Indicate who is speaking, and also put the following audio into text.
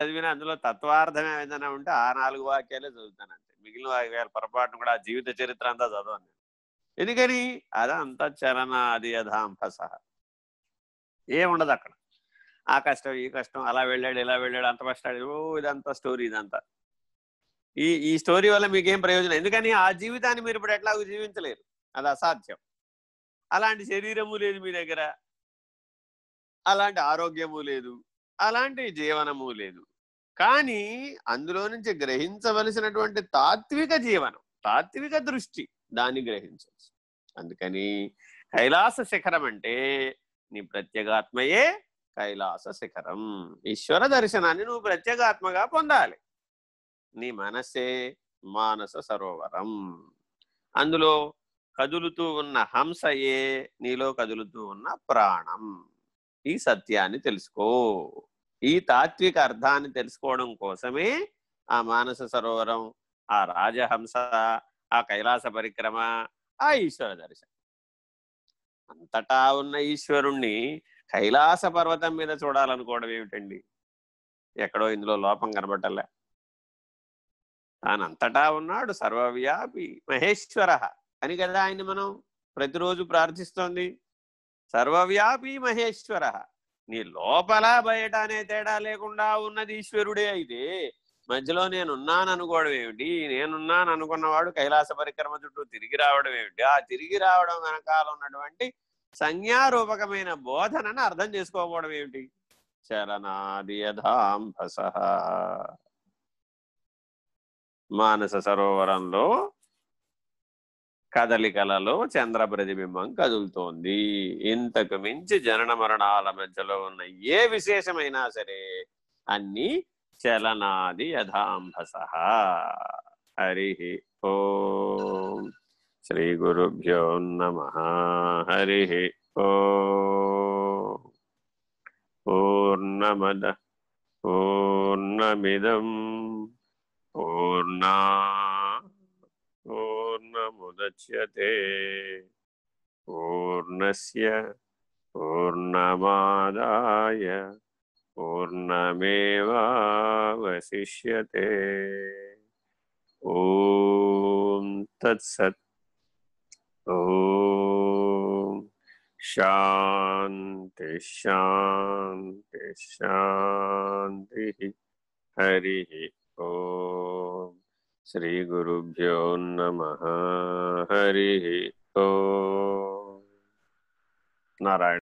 Speaker 1: చదివినా అందులో తత్వార్థం ఏదైనా ఉంటే ఆ నాలుగు వాక్యాలే చదువుతాను అంతే మిగిలిన వాక్యాల పొరపాటును కూడా జీవిత చరిత్ర అంతా చదవను ఎందుకని? అదంతా చలనాది యథాంభస ఏముండదు అక్కడ. ఆ కష్టం ఈ కష్టం అలా వెళ్ళాడు ఇలా వెళ్ళాడు అంత కష్టాడు ఓ ఇదంతా స్టోరీ ఇదంతా. ఈ ఈ స్టోరీ వల్ల మీకేం ప్రయోజనం? ఎందుకని? ఆ జీవితాన్ని మీరు ఇప్పుడు ఎట్లాగో జీవించలేరు. అది అసాధ్యం. అలాంటి శరీరము లేదు మీ దగ్గర. అలాంటి ఆరోగ్యము లేదు. అలాంటి జీవనము లేదు. కానీ అందులో నుంచి గ్రహించవలసినటువంటి తాత్విక జీవనం తాత్విక దృష్టి దాన్ని గ్రహించవచ్చు. అందుకని కైలాస శిఖరం అంటే నీ ప్రత్యేగాత్మయే కైలాస శిఖరం. ఈశ్వర దర్శనాన్ని నువ్వు ప్రత్యేగాత్మగా పొందాలి. నీ మనసే మానస సరోవరం. అందులో కదులుతూ ఉన్న హంసయే నీలో కదులుతూ ఉన్న ప్రాణం. ఈ సత్యాన్ని తెలుసుకో. ఈ తాత్విక అర్థాన్ని తెలుసుకోవడం కోసమే ఆ మానస సరోవరం ఆ రాజహంస ఆ కైలాస పరిక్రమ ఆ ఈశ్వర దర్శనం. అంతటా ఉన్న ఈశ్వరుణ్ణి కైలాస పర్వతం మీద చూడాలనుకోవడం ఏమిటండి? ఎక్కడో ఇందులో లోపం కనబట్టలే తానంతటా ఉన్నాడు సర్వవ్యాపి మహేశ్వర అని కదా ఆయన్ని మనం ప్రతిరోజు ప్రార్థిస్తోంది. సర్వవ్యాపి మహేశ్వర నీ లోపల బయట అనే తేడా లేకుండా ఉన్నది ఈశ్వరుడే అయితే మధ్యలో నేనున్నాను అనుకోవడం ఏమిటి? నేనున్నాను అనుకున్నవాడు కైలాస పరిక్రమ చుట్టూ తిరిగి రావడం ఏమిటి? ఆ తిరిగి రావడం వెనకాల ఉన్నటువంటి సంజ్ఞారూపకమైన బోధనను అర్థం చేసుకోకపోవడం ఏమిటి? చరణాది యథాంభస మానస సరోవరంలో కదలికలలో చంద్ర ప్రతిబింబం కదులుతోంది. ఇంతకు మించి జనన మరణాల మధ్యలో ఉన్న ఏ విశేషమైనా సరే అన్ని చలనాది యథాంభస హరి ఓం. శ్రీ గురుభ్యో నమ. హరి ఓ. పూర్ణమద పూర్ణమిదం పూర్ణా పూర్ణముద్యతే పూర్ణస్య పూర్ణమాదాయ పూర్ణమేవావశిష్యతే ఓం తత్సత్ ఓం శాంతి శాంతి శాంతి హరి ఓం శ్రీ గురుభ్యో నమ హరి ఓ నారాయణ